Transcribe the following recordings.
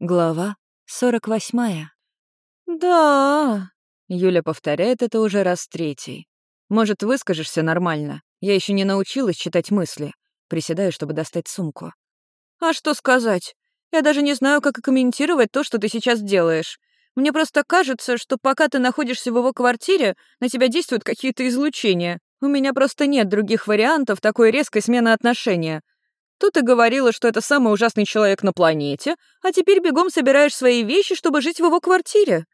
Глава 48. «Да...» — Юля повторяет это уже раз третий. «Может, выскажешься нормально? Я еще не научилась читать мысли». Приседаю, чтобы достать сумку. «А что сказать? Я даже не знаю, как комментировать то, что ты сейчас делаешь. Мне просто кажется, что пока ты находишься в его квартире, на тебя действуют какие-то излучения. У меня просто нет других вариантов такой резкой смены отношения. Тут ты говорила, что это самый ужасный человек на планете, а теперь бегом собираешь свои вещи, чтобы жить в его квартире.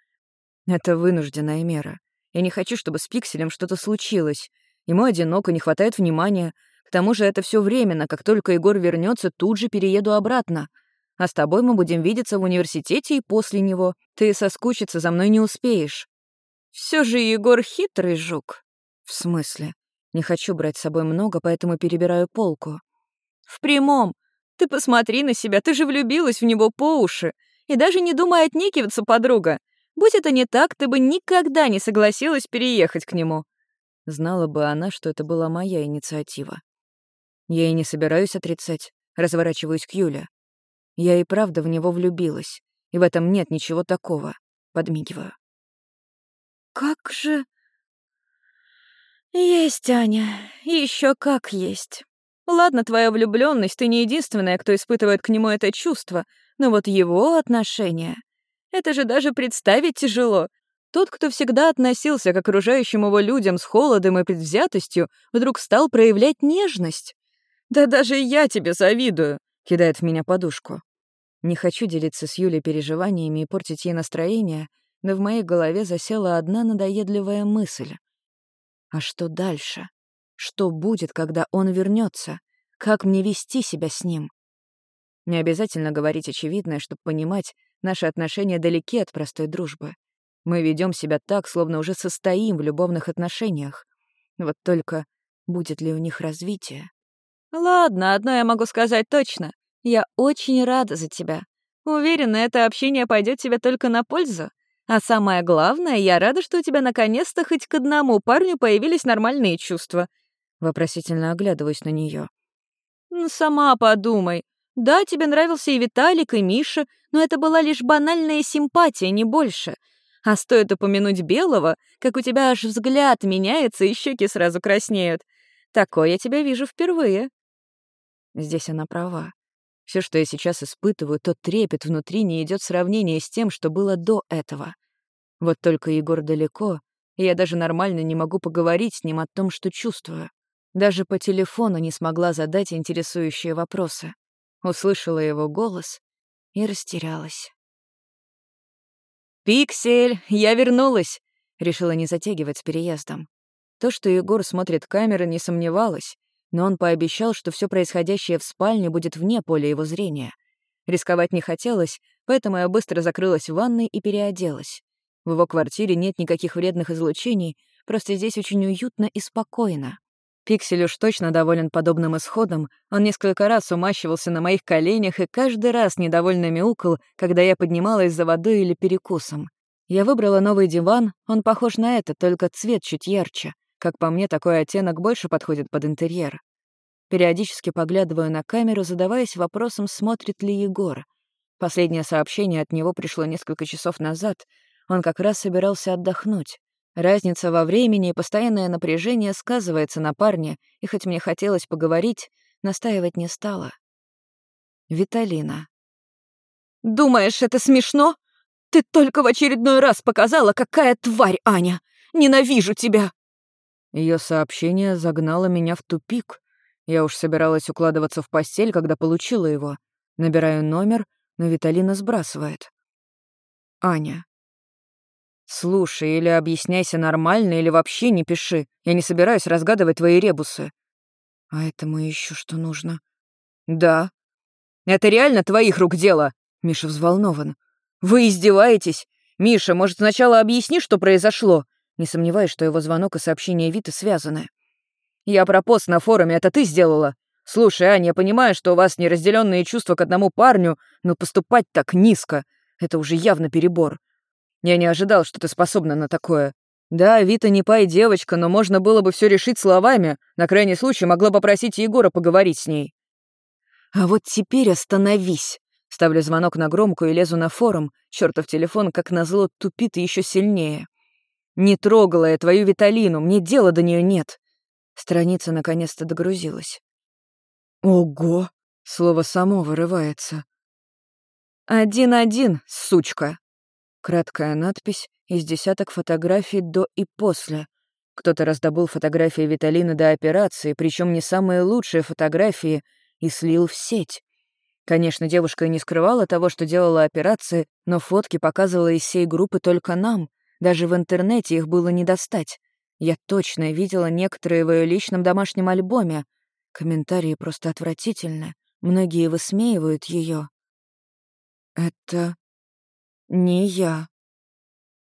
Это вынужденная мера. Я не хочу, чтобы с Пикселем что-то случилось. Ему одиноко, не хватает внимания. К тому же это все временно. Как только Егор вернется, тут же перееду обратно. А с тобой мы будем видеться в университете и после него. Ты соскучиться за мной не успеешь. Все же Егор хитрый жук. В смысле? Не хочу брать с собой много, поэтому перебираю полку. В прямом. Ты посмотри на себя, ты же влюбилась в него по уши. И даже не думай отнекиваться, подруга. Будь это не так, ты бы никогда не согласилась переехать к нему. Знала бы она, что это была моя инициатива. Я и не собираюсь отрицать, разворачиваюсь к Юле. Я и правда в него влюбилась, и в этом нет ничего такого. Подмигиваю. «Как же...» «Есть, Аня, еще как есть. Ладно, твоя влюбленность, ты не единственная, кто испытывает к нему это чувство, но вот его отношения... Это же даже представить тяжело. Тот, кто всегда относился к окружающим его людям с холодом и предвзятостью, вдруг стал проявлять нежность. «Да даже я тебе завидую», — кидает в меня подушку. Не хочу делиться с Юлей переживаниями и портить ей настроение, но в моей голове засела одна надоедливая мысль. А что дальше? Что будет, когда он вернется? Как мне вести себя с ним? Не обязательно говорить очевидное, чтобы понимать, наши отношения далеки от простой дружбы. Мы ведем себя так, словно уже состоим в любовных отношениях. Вот только будет ли у них развитие? Ладно, одно я могу сказать точно. Я очень рада за тебя. Уверена, это общение пойдет тебе только на пользу. А самое главное, я рада, что у тебя наконец-то хоть к одному парню появились нормальные чувства. Вопросительно оглядываюсь на нее. «Ну, сама подумай. Да, тебе нравился и Виталик, и Миша, но это была лишь банальная симпатия, не больше. А стоит упомянуть Белого, как у тебя аж взгляд меняется, и щеки сразу краснеют. Такое я тебя вижу впервые». Здесь она права. Все, что я сейчас испытываю, тот трепет внутри не идет сравнение с тем, что было до этого. Вот только Егор далеко, и я даже нормально не могу поговорить с ним о том, что чувствую. Даже по телефону не смогла задать интересующие вопросы. Услышала его голос и растерялась. «Пиксель, я вернулась!» Решила не затягивать с переездом. То, что Егор смотрит камеры, не сомневалась, но он пообещал, что все происходящее в спальне будет вне поля его зрения. Рисковать не хотелось, поэтому я быстро закрылась в ванной и переоделась. В его квартире нет никаких вредных излучений, просто здесь очень уютно и спокойно. Пиксель уж точно доволен подобным исходом. Он несколько раз умащивался на моих коленях и каждый раз недовольно мяукал, когда я поднималась за водой или перекусом. Я выбрала новый диван, он похож на это, только цвет чуть ярче. Как по мне, такой оттенок больше подходит под интерьер. Периодически поглядываю на камеру, задаваясь вопросом, смотрит ли Егор. Последнее сообщение от него пришло несколько часов назад. Он как раз собирался отдохнуть. Разница во времени и постоянное напряжение сказывается на парне, и хоть мне хотелось поговорить, настаивать не стала. Виталина. «Думаешь, это смешно? Ты только в очередной раз показала, какая тварь, Аня! Ненавижу тебя!» Ее сообщение загнало меня в тупик. Я уж собиралась укладываться в постель, когда получила его. Набираю номер, но Виталина сбрасывает. Аня. «Слушай, или объясняйся нормально, или вообще не пиши. Я не собираюсь разгадывать твои ребусы». «А этому еще что нужно?» «Да». «Это реально твоих рук дело?» Миша взволнован. «Вы издеваетесь? Миша, может, сначала объясни, что произошло?» Не сомневаюсь, что его звонок и сообщение Виты связаны. «Я про пост на форуме, это ты сделала? Слушай, Аня, я понимаю, что у вас неразделенные чувства к одному парню, но поступать так низко — это уже явно перебор. Я не ожидал, что ты способна на такое. Да, Вита не пай девочка, но можно было бы все решить словами. На крайний случай могла попросить Егора поговорить с ней. А вот теперь остановись. Ставлю звонок на громкую и лезу на форум. Чёртов телефон, как назло, тупит еще сильнее. «Не трогала я твою Виталину, мне дела до нее нет». Страница наконец-то догрузилась. «Ого!» — слово само вырывается. «Один-один, сучка!» Краткая надпись из десяток фотографий до и после. Кто-то раздобыл фотографии Виталины до операции, причем не самые лучшие фотографии, и слил в сеть. Конечно, девушка и не скрывала того, что делала операции, но фотки показывала из всей группы только нам. Даже в интернете их было не достать. Я точно видела некоторые в ее личном домашнем альбоме. Комментарии просто отвратительны. Многие высмеивают ее. Это не я.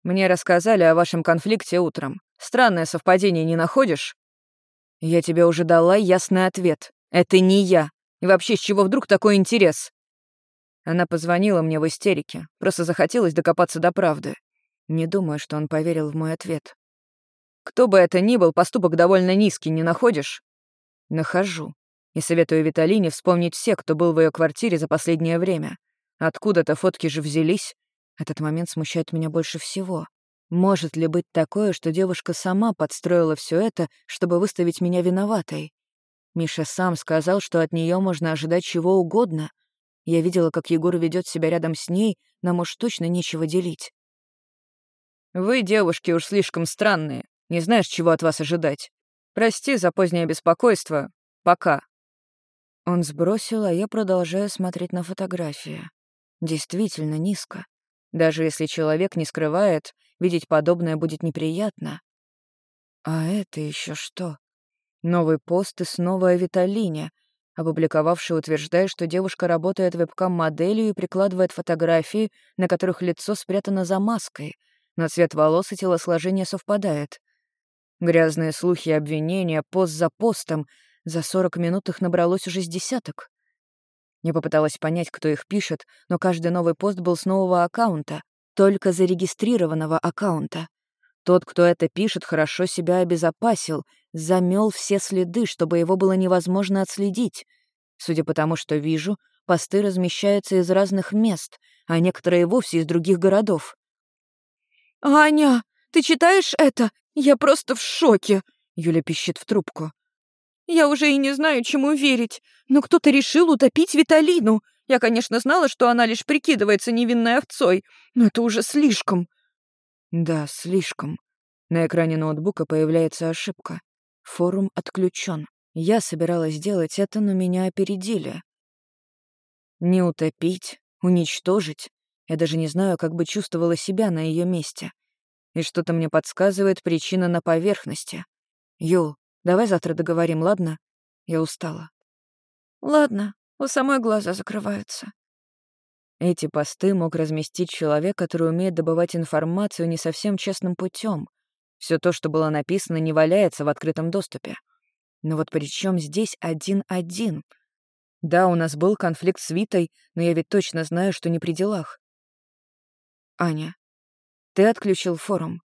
Мне рассказали о вашем конфликте утром. Странное совпадение не находишь? Я тебе уже дала ясный ответ. Это не я. И вообще, с чего вдруг такой интерес? Она позвонила мне в истерике. Просто захотелось докопаться до правды. Не думаю, что он поверил в мой ответ. Кто бы это ни был, поступок довольно низкий, не находишь? Нахожу. И советую Виталине вспомнить всех, кто был в ее квартире за последнее время. Откуда-то фотки же взялись. Этот момент смущает меня больше всего. Может ли быть такое, что девушка сама подстроила все это, чтобы выставить меня виноватой? Миша сам сказал, что от нее можно ожидать чего угодно. Я видела, как Егор ведет себя рядом с ней, нам уж точно нечего делить. «Вы, девушки, уж слишком странные. Не знаешь, чего от вас ожидать. Прости за позднее беспокойство. Пока». Он сбросил, а я продолжаю смотреть на фотографии. Действительно низко. Даже если человек не скрывает, видеть подобное будет неприятно. А это еще что? Новый пост и снова о Виталине, опубликовавший утверждает, что девушка работает вебкам-моделью и прикладывает фотографии, на которых лицо спрятано за маской, но цвет волос и телосложение совпадает. Грязные слухи и обвинения, пост за постом, за 40 минут их набралось уже с десяток. Я попыталась понять, кто их пишет, но каждый новый пост был с нового аккаунта, только зарегистрированного аккаунта. Тот, кто это пишет, хорошо себя обезопасил, замел все следы, чтобы его было невозможно отследить. Судя по тому, что вижу, посты размещаются из разных мест, а некоторые вовсе из других городов. «Аня, ты читаешь это? Я просто в шоке!» Юля пищит в трубку. «Я уже и не знаю, чему верить, но кто-то решил утопить Виталину. Я, конечно, знала, что она лишь прикидывается невинной овцой, но это уже слишком». Да, слишком. На экране ноутбука появляется ошибка. Форум отключен. Я собиралась сделать это, но меня опередили. Не утопить, уничтожить. Я даже не знаю, как бы чувствовала себя на ее месте. И что-то мне подсказывает причина на поверхности. Юл, давай завтра договорим, ладно? Я устала. Ладно, у самой глаза закрываются. Эти посты мог разместить человек, который умеет добывать информацию не совсем честным путем. Все то, что было написано, не валяется в открытом доступе. Но вот при чем здесь один-один? Да, у нас был конфликт с Витой, но я ведь точно знаю, что не при делах. Аня, ты отключил форум.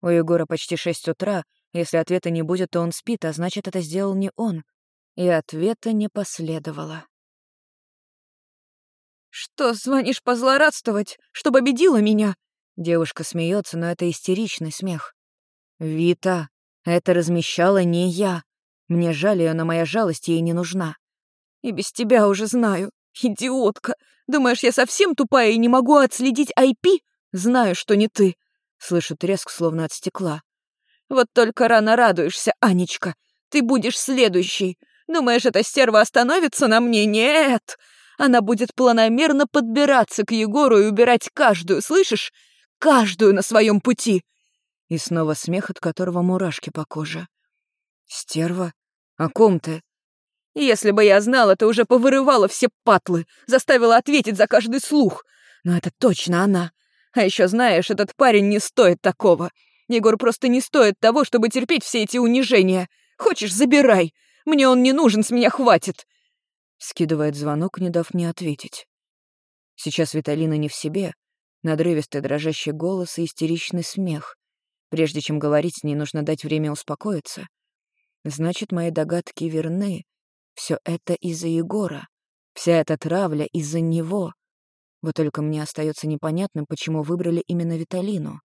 У Егора почти шесть утра. Если ответа не будет, то он спит, а значит, это сделал не он. И ответа не последовало. «Что, звонишь позлорадствовать, что победила меня?» Девушка смеется, но это истеричный смех. «Вита, это размещала не я. Мне жаль ее, но моя жалость ей не нужна. И без тебя уже знаю. Идиотка. Думаешь, я совсем тупая и не могу отследить IP? Знаю, что не ты». Слышу треск, словно от стекла. «Вот только рано радуешься, Анечка. Ты будешь следующей. Думаешь, эта стерва остановится на мне? Нет!» Она будет планомерно подбираться к Егору и убирать каждую, слышишь? Каждую на своем пути. И снова смех, от которого мурашки по коже. Стерва? О ком ты? Если бы я знала, то уже повырывала все патлы, заставила ответить за каждый слух. Но это точно она. А еще знаешь, этот парень не стоит такого. Егор просто не стоит того, чтобы терпеть все эти унижения. Хочешь, забирай. Мне он не нужен, с меня хватит. Скидывает звонок, не дав мне ответить. Сейчас Виталина не в себе. Надрывистый дрожащий голос и истеричный смех. Прежде чем говорить с ней, нужно дать время успокоиться. Значит, мои догадки верны. Все это из-за Егора. Вся эта травля из-за него. Вот только мне остается непонятным, почему выбрали именно Виталину.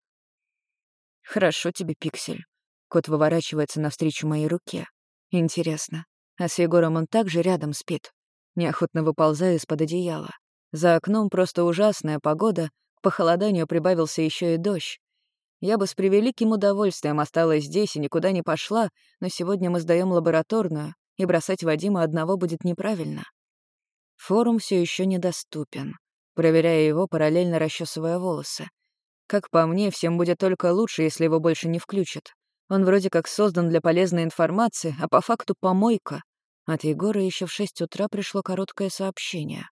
«Хорошо тебе, Пиксель». Кот выворачивается навстречу моей руке. «Интересно, а с Егором он также рядом спит?» Неохотно выползаю из-под одеяла. За окном просто ужасная погода, к похолоданию прибавился еще и дождь. Я бы с превеликим удовольствием осталась здесь и никуда не пошла, но сегодня мы сдаем лабораторную, и бросать Вадима одного будет неправильно. Форум все еще недоступен. Проверяя его, параллельно расчесывая волосы. Как по мне, всем будет только лучше, если его больше не включат. Он вроде как создан для полезной информации, а по факту помойка. От Егора еще в шесть утра пришло короткое сообщение.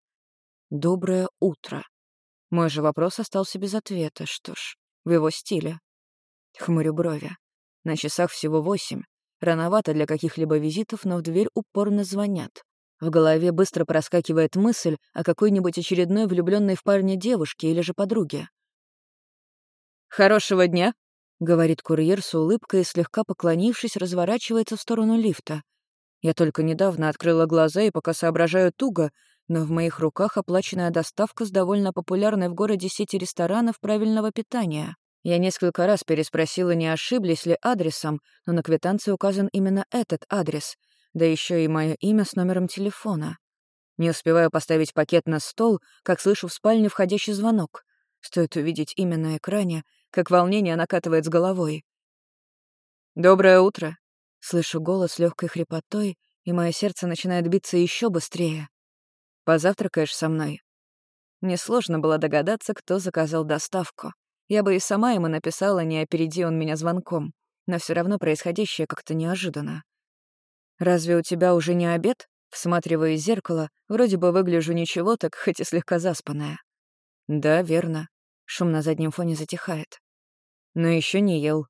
«Доброе утро». Мой же вопрос остался без ответа. Что ж, в его стиле. Хмурю брови. На часах всего восемь. Рановато для каких-либо визитов, но в дверь упорно звонят. В голове быстро проскакивает мысль о какой-нибудь очередной влюбленной в парня девушке или же подруге. «Хорошего дня», — говорит курьер с улыбкой и, слегка поклонившись, разворачивается в сторону лифта. Я только недавно открыла глаза и пока соображаю туго, но в моих руках оплаченная доставка с довольно популярной в городе сети ресторанов правильного питания. Я несколько раз переспросила, не ошиблись ли адресом, но на квитанции указан именно этот адрес — да еще и мое имя с номером телефона. Не успеваю поставить пакет на стол, как слышу в спальне входящий звонок. Стоит увидеть имя на экране, как волнение накатывает с головой. «Доброе утро!» Слышу голос легкой хрипотой, и мое сердце начинает биться еще быстрее. «Позавтракаешь со мной?» Несложно было догадаться, кто заказал доставку. Я бы и сама ему написала, не опереди он меня звонком. Но все равно происходящее как-то неожиданно. «Разве у тебя уже не обед?» Всматривая зеркало, вроде бы выгляжу ничего, так хоть и слегка заспанная. «Да, верно». Шум на заднем фоне затихает. «Но еще не ел».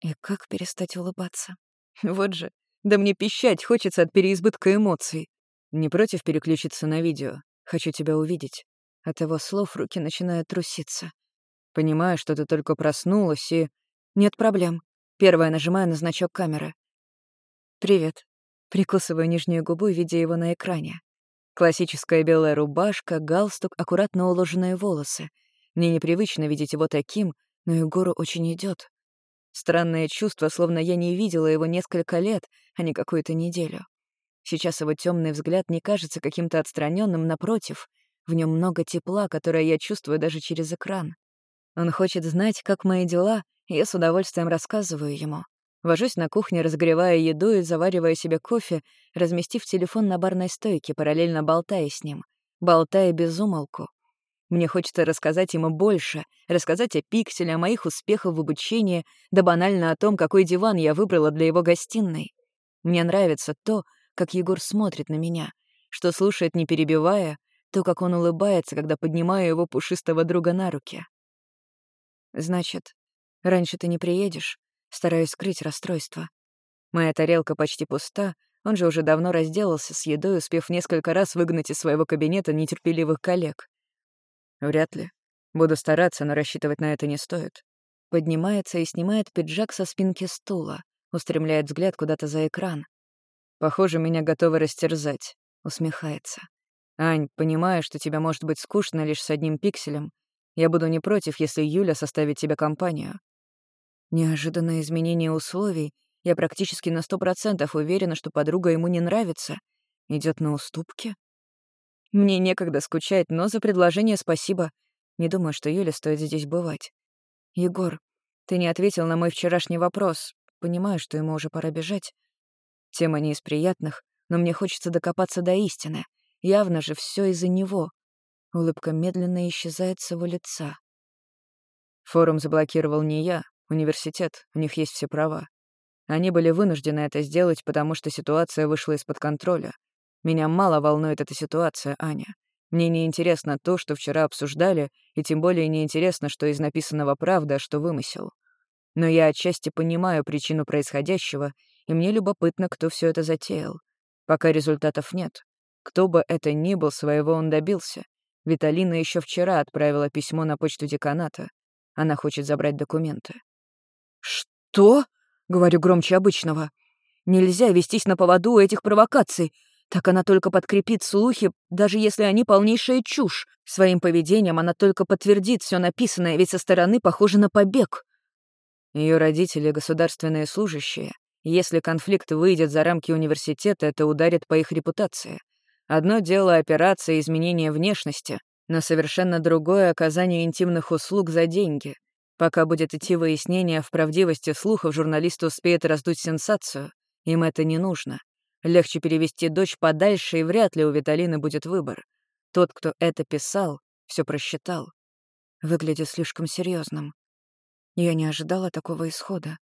И как перестать улыбаться? Вот же, да мне пищать хочется от переизбытка эмоций. Не против переключиться на видео. Хочу тебя увидеть. От его слов руки начинают труситься. Понимаю, что ты только проснулась и... Нет проблем. Первая нажимаю на значок камеры. «Привет». Прикусываю нижнюю губу, видя его на экране. Классическая белая рубашка, галстук, аккуратно уложенные волосы. Мне непривычно видеть его таким, но Егору очень идет. Странное чувство, словно я не видела его несколько лет, а не какую-то неделю. Сейчас его темный взгляд не кажется каким-то отстраненным, напротив. В нем много тепла, которое я чувствую даже через экран. Он хочет знать, как мои дела, и я с удовольствием рассказываю ему. Вожусь на кухне, разогревая еду и заваривая себе кофе, разместив телефон на барной стойке, параллельно болтая с ним. Болтая без умолку. Мне хочется рассказать ему больше, рассказать о пикселе, о моих успехах в обучении, да банально о том, какой диван я выбрала для его гостиной. Мне нравится то, как Егор смотрит на меня, что слушает, не перебивая, то, как он улыбается, когда поднимаю его пушистого друга на руки. «Значит, раньше ты не приедешь?» Стараюсь скрыть расстройство. Моя тарелка почти пуста, он же уже давно разделался с едой, успев несколько раз выгнать из своего кабинета нетерпеливых коллег. Вряд ли. Буду стараться, но рассчитывать на это не стоит. Поднимается и снимает пиджак со спинки стула, устремляет взгляд куда-то за экран. Похоже, меня готовы растерзать. Усмехается. «Ань, понимаю, что тебе может быть скучно лишь с одним пикселем. Я буду не против, если Юля составит тебе компанию. Неожиданное изменение условий. Я практически на сто процентов уверена, что подруга ему не нравится. Идет на уступки. Мне некогда скучать, но за предложение спасибо. Не думаю, что Юля стоит здесь бывать. Егор, ты не ответил на мой вчерашний вопрос. Понимаю, что ему уже пора бежать. Тема не из приятных, но мне хочется докопаться до истины. Явно же все из-за него. Улыбка медленно исчезает с его лица. Форум заблокировал не я, Университет, у них есть все права. Они были вынуждены это сделать, потому что ситуация вышла из-под контроля. Меня мало волнует эта ситуация, Аня. Мне не интересно то, что вчера обсуждали, и тем более не интересно, что из написанного правда, а что вымысел. Но я отчасти понимаю причину происходящего, и мне любопытно, кто все это затеял. Пока результатов нет. Кто бы это ни был, своего он добился. Виталина еще вчера отправила письмо на почту деканата. Она хочет забрать документы. «Что?» — говорю громче обычного. «Нельзя вестись на поводу этих провокаций. Так она только подкрепит слухи, даже если они полнейшая чушь. Своим поведением она только подтвердит все написанное, ведь со стороны похоже на побег. Ее родители — государственные служащие. Если конфликт выйдет за рамки университета, это ударит по их репутации. Одно дело операция изменения внешности, но совершенно другое — оказание интимных услуг за деньги. Пока будет идти выяснение в правдивости слухов, журналист успеет раздуть сенсацию. Им это не нужно. Легче перевести дочь подальше, и вряд ли у Виталины будет выбор. Тот, кто это писал, все просчитал. Выглядит слишком серьезным. Я не ожидала такого исхода.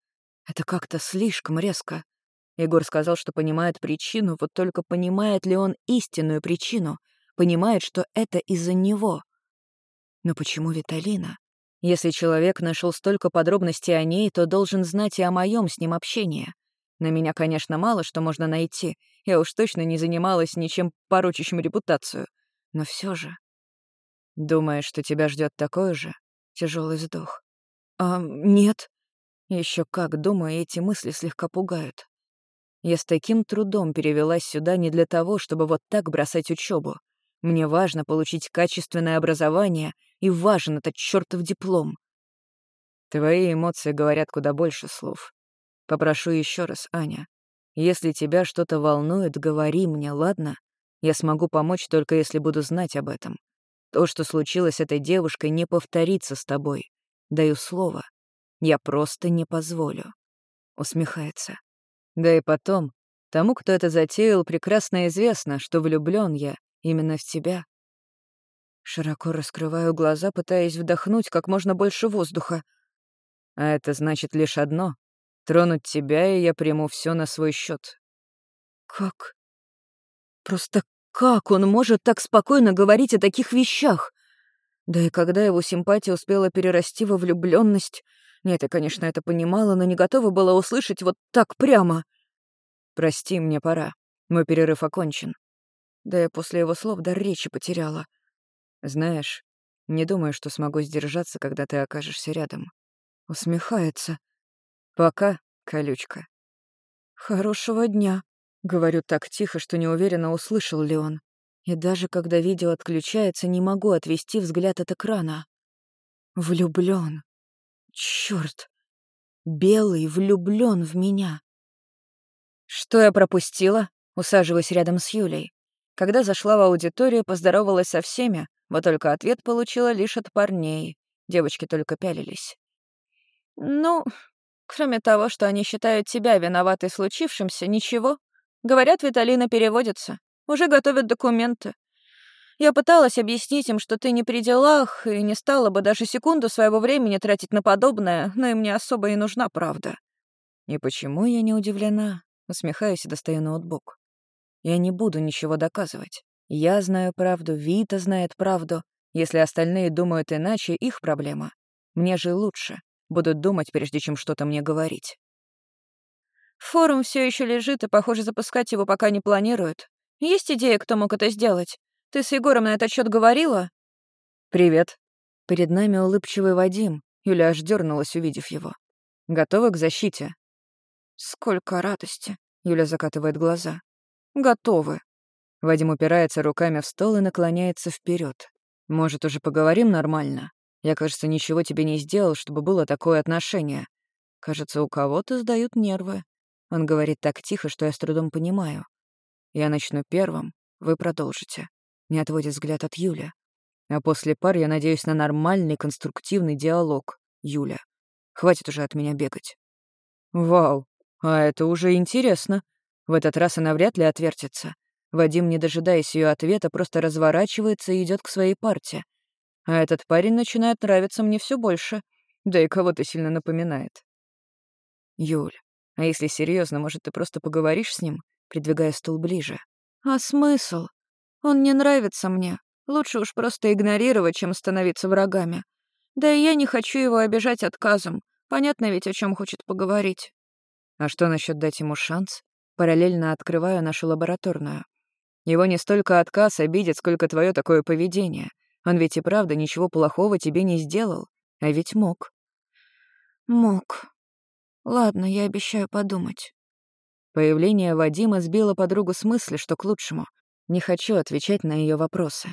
Это как-то слишком резко. Егор сказал, что понимает причину, вот только понимает ли он истинную причину, понимает, что это из-за него. Но почему Виталина? Если человек нашел столько подробностей о ней, то должен знать и о моем с ним общении. На меня, конечно, мало что можно найти. Я уж точно не занималась ничем порочащим репутацию. Но все же... Думаешь, что тебя ждет такое же? Тяжелый вздох. А, нет. Еще как, думаю, эти мысли слегка пугают. Я с таким трудом перевелась сюда не для того, чтобы вот так бросать учебу. Мне важно получить качественное образование, и важен этот чертов диплом. Твои эмоции говорят куда больше слов. Попрошу еще раз, Аня. Если тебя что-то волнует, говори мне, ладно? Я смогу помочь только если буду знать об этом. То, что случилось с этой девушкой, не повторится с тобой. Даю слово. Я просто не позволю. Усмехается. Да и потом, тому, кто это затеял, прекрасно известно, что влюблен я именно в тебя. Широко раскрываю глаза, пытаясь вдохнуть как можно больше воздуха. А это значит лишь одно. Тронуть тебя, и я приму все на свой счет. Как? Просто как он может так спокойно говорить о таких вещах? Да и когда его симпатия успела перерасти во влюбленность, нет, я, конечно, это понимала, но не готова была услышать вот так прямо. «Прости, мне пора. Мой перерыв окончен». Да я после его слов дар речи потеряла. «Знаешь, не думаю, что смогу сдержаться, когда ты окажешься рядом». Усмехается. Пока, колючка. Хорошего дня. Говорю так тихо, что не уверена, услышал ли он. И даже когда видео отключается, не могу отвести взгляд от экрана. Влюблён. Чёрт. Белый влюблён в меня. Что я пропустила? Усаживаясь рядом с Юлей. Когда зашла в аудиторию, поздоровалась со всеми, вот только ответ получила лишь от парней. Девочки только пялились. «Ну, Кроме того, что они считают тебя виноватой в случившемся, ничего. Говорят, Виталина переводится. Уже готовят документы. Я пыталась объяснить им, что ты не при делах, и не стала бы даже секунду своего времени тратить на подобное, но им не особо и нужна правда. И почему я не удивлена? Усмехаюсь и достаю ноутбук. Я не буду ничего доказывать. Я знаю правду, Вита знает правду. Если остальные думают иначе, их проблема. Мне же лучше. Будут думать, прежде чем что-то мне говорить. Форум все еще лежит, и, похоже, запускать его пока не планируют. Есть идея, кто мог это сделать? Ты с Егором на этот счет говорила? Привет. Перед нами улыбчивый Вадим. Юля аж дернулась, увидев его. Готова к защите? Сколько радости. Юля закатывает глаза. Готовы. Вадим упирается руками в стол и наклоняется вперед. Может, уже поговорим нормально? Я, кажется, ничего тебе не сделал, чтобы было такое отношение. Кажется, у кого-то сдают нервы. Он говорит так тихо, что я с трудом понимаю. Я начну первым, вы продолжите. Не отводит взгляд от Юля. А после пар я надеюсь на нормальный, конструктивный диалог, Юля. Хватит уже от меня бегать. Вау, а это уже интересно. В этот раз она вряд ли отвертится. Вадим, не дожидаясь ее ответа, просто разворачивается и идет к своей парте. А этот парень начинает нравиться мне все больше. Да и кого-то сильно напоминает. Юль, а если серьезно, может, ты просто поговоришь с ним, придвигая стул ближе? А смысл? Он не нравится мне. Лучше уж просто игнорировать, чем становиться врагами. Да и я не хочу его обижать отказом. Понятно ведь, о чем хочет поговорить. А что насчет дать ему шанс? Параллельно открываю нашу лабораторную. Его не столько отказ обидит, сколько твое такое поведение. Он ведь и правда ничего плохого тебе не сделал, а ведь мог. Мог. Ладно, я обещаю подумать. Появление Вадима сбило подругу с мысли, что к лучшему. Не хочу отвечать на ее вопросы.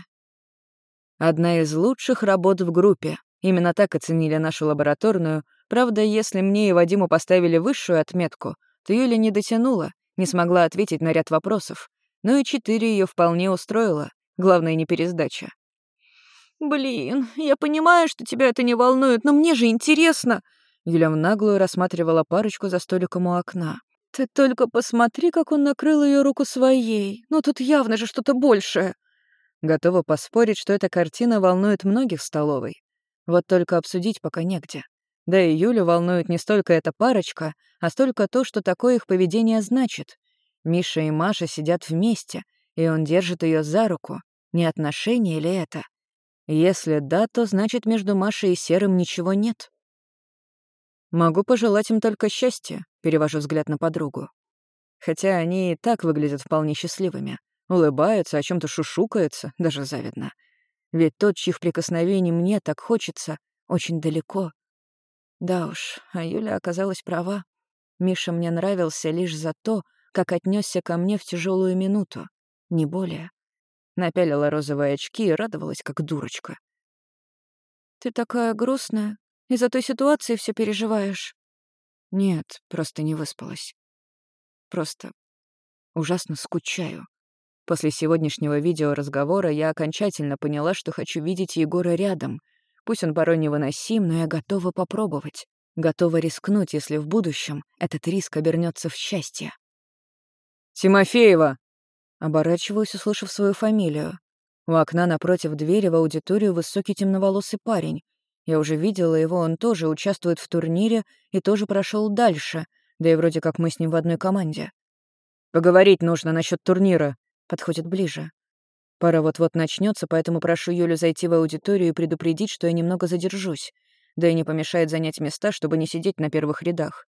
Одна из лучших работ в группе. Именно так оценили нашу лабораторную. Правда, если мне и Вадиму поставили высшую отметку, то Юля не дотянула, не смогла ответить на ряд вопросов. Ну и четыре ее вполне устроило. Главное, не пересдача. «Блин, я понимаю, что тебя это не волнует, но мне же интересно!» Юля в наглую рассматривала парочку за столиком у окна. «Ты только посмотри, как он накрыл ее руку своей. Ну тут явно же что-то большее». Готова поспорить, что эта картина волнует многих в столовой. Вот только обсудить пока негде. Да и Юлю волнует не столько эта парочка, а столько то, что такое их поведение значит. Миша и Маша сидят вместе, и он держит ее за руку. Не отношения ли это? Если да, то значит между Машей и Серым ничего нет. Могу пожелать им только счастья, перевожу взгляд на подругу. Хотя они и так выглядят вполне счастливыми. Улыбаются, о чем то шушукаются, даже завидно. Ведь тот, чьих прикосновений мне так хочется, очень далеко. Да уж, а Юля оказалась права. Миша мне нравился лишь за то, как отнесся ко мне в тяжелую минуту, не более. Напялила розовые очки и радовалась, как дурочка. «Ты такая грустная. Из-за той ситуации все переживаешь?» «Нет, просто не выспалась. Просто ужасно скучаю. После сегодняшнего видеоразговора я окончательно поняла, что хочу видеть Егора рядом. Пусть он порой невыносим, но я готова попробовать. Готова рискнуть, если в будущем этот риск обернется в счастье. «Тимофеева!» Оборачиваюсь, услышав свою фамилию. У окна напротив двери в аудиторию высокий темноволосый парень. Я уже видела его, он тоже участвует в турнире и тоже прошел дальше, да и вроде как мы с ним в одной команде. «Поговорить нужно насчет турнира», — подходит ближе. Пара вот-вот начнется, поэтому прошу Юлю зайти в аудиторию и предупредить, что я немного задержусь. Да и не помешает занять места, чтобы не сидеть на первых рядах.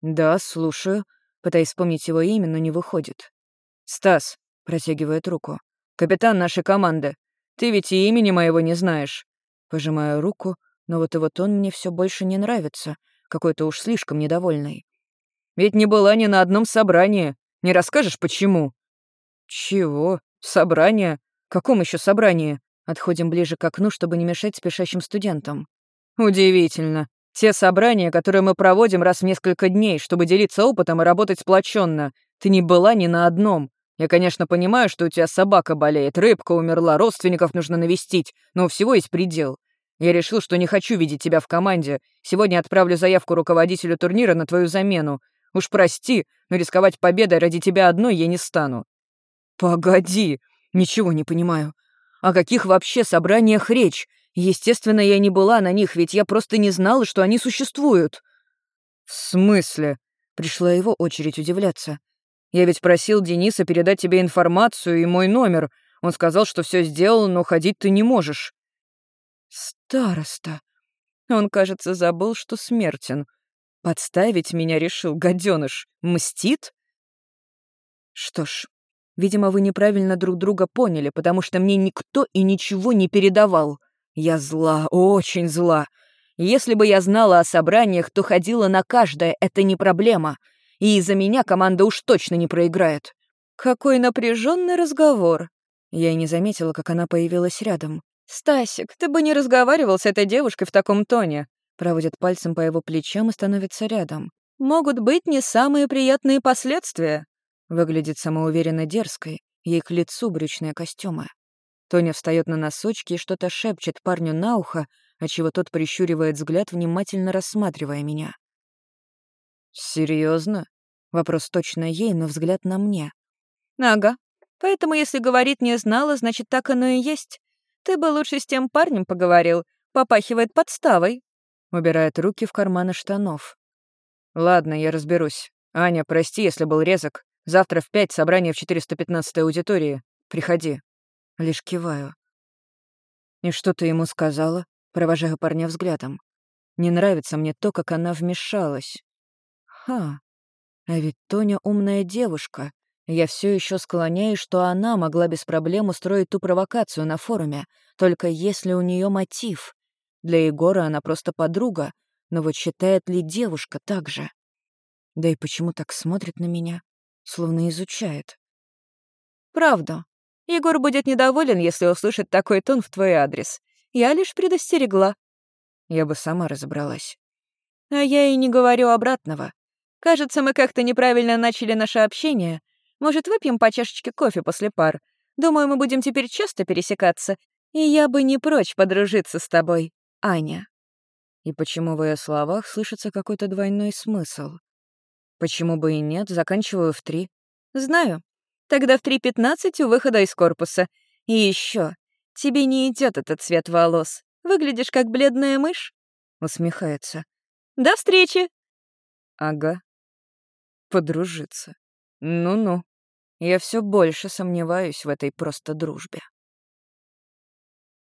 «Да, слушаю», пытаясь вспомнить его имя, но не выходит. «Стас», — протягивает руку, — «капитан нашей команды. Ты ведь и имени моего не знаешь». Пожимаю руку, но вот и вот он мне все больше не нравится, какой-то уж слишком недовольный. «Ведь не была ни на одном собрании. Не расскажешь, почему?» «Чего? Собрание? Каком еще собрании?» Отходим ближе к окну, чтобы не мешать спешащим студентам. «Удивительно. Те собрания, которые мы проводим раз в несколько дней, чтобы делиться опытом и работать сплоченно. Ты не была ни на одном. Я, конечно, понимаю, что у тебя собака болеет, рыбка умерла, родственников нужно навестить, но у всего есть предел. Я решил, что не хочу видеть тебя в команде. Сегодня отправлю заявку руководителю турнира на твою замену. Уж прости, но рисковать победой ради тебя одной я не стану». «Погоди, ничего не понимаю. О каких вообще собраниях речь? Естественно, я не была на них, ведь я просто не знала, что они существуют». «В смысле?» — пришла его очередь удивляться. Я ведь просил Дениса передать тебе информацию и мой номер. Он сказал, что все сделал, но ходить ты не можешь». «Староста. Он, кажется, забыл, что смертен. Подставить меня решил, гаденыш. Мстит?» «Что ж, видимо, вы неправильно друг друга поняли, потому что мне никто и ничего не передавал. Я зла, очень зла. Если бы я знала о собраниях, то ходила на каждое, это не проблема и из-за меня команда уж точно не проиграет. Какой напряженный разговор. Я и не заметила, как она появилась рядом. «Стасик, ты бы не разговаривал с этой девушкой в таком тоне», проводит пальцем по его плечам и становится рядом. «Могут быть не самые приятные последствия». Выглядит самоуверенно дерзкой, ей к лицу брючные костюмы. Тоня встает на носочки и что-то шепчет парню на ухо, отчего тот прищуривает взгляд, внимательно рассматривая меня. Серьезно? Вопрос точно ей, но взгляд на мне. Ага. Поэтому, если говорит «не знала», значит, так оно и есть. Ты бы лучше с тем парнем поговорил. Попахивает подставой. Убирает руки в карманы штанов. Ладно, я разберусь. Аня, прости, если был резок. Завтра в пять собрание в 415 аудитории. Приходи. Лишь киваю. И что ты ему сказала? Провожаю парня взглядом. Не нравится мне то, как она вмешалась. Ха, а ведь Тоня умная девушка. Я все еще склоняюсь, что она могла без проблем устроить ту провокацию на форуме, только если у нее мотив. Для Егора она просто подруга, но вот считает ли девушка так же? Да и почему так смотрит на меня, словно изучает? Правда. Егор будет недоволен, если услышит такой тон в твой адрес. Я лишь предостерегла. Я бы сама разобралась. А я и не говорю обратного. Кажется, мы как-то неправильно начали наше общение. Может, выпьем по чашечке кофе после пар? Думаю, мы будем теперь часто пересекаться, и я бы не прочь подружиться с тобой, Аня. И почему в ее словах слышится какой-то двойной смысл? Почему бы и нет, заканчиваю в три. Знаю. Тогда в 3.15 у выхода из корпуса. И еще, тебе не идет этот цвет волос. Выглядишь как бледная мышь. Усмехается. До встречи. Ага. Подружиться. Ну-ну. Я все больше сомневаюсь в этой просто дружбе.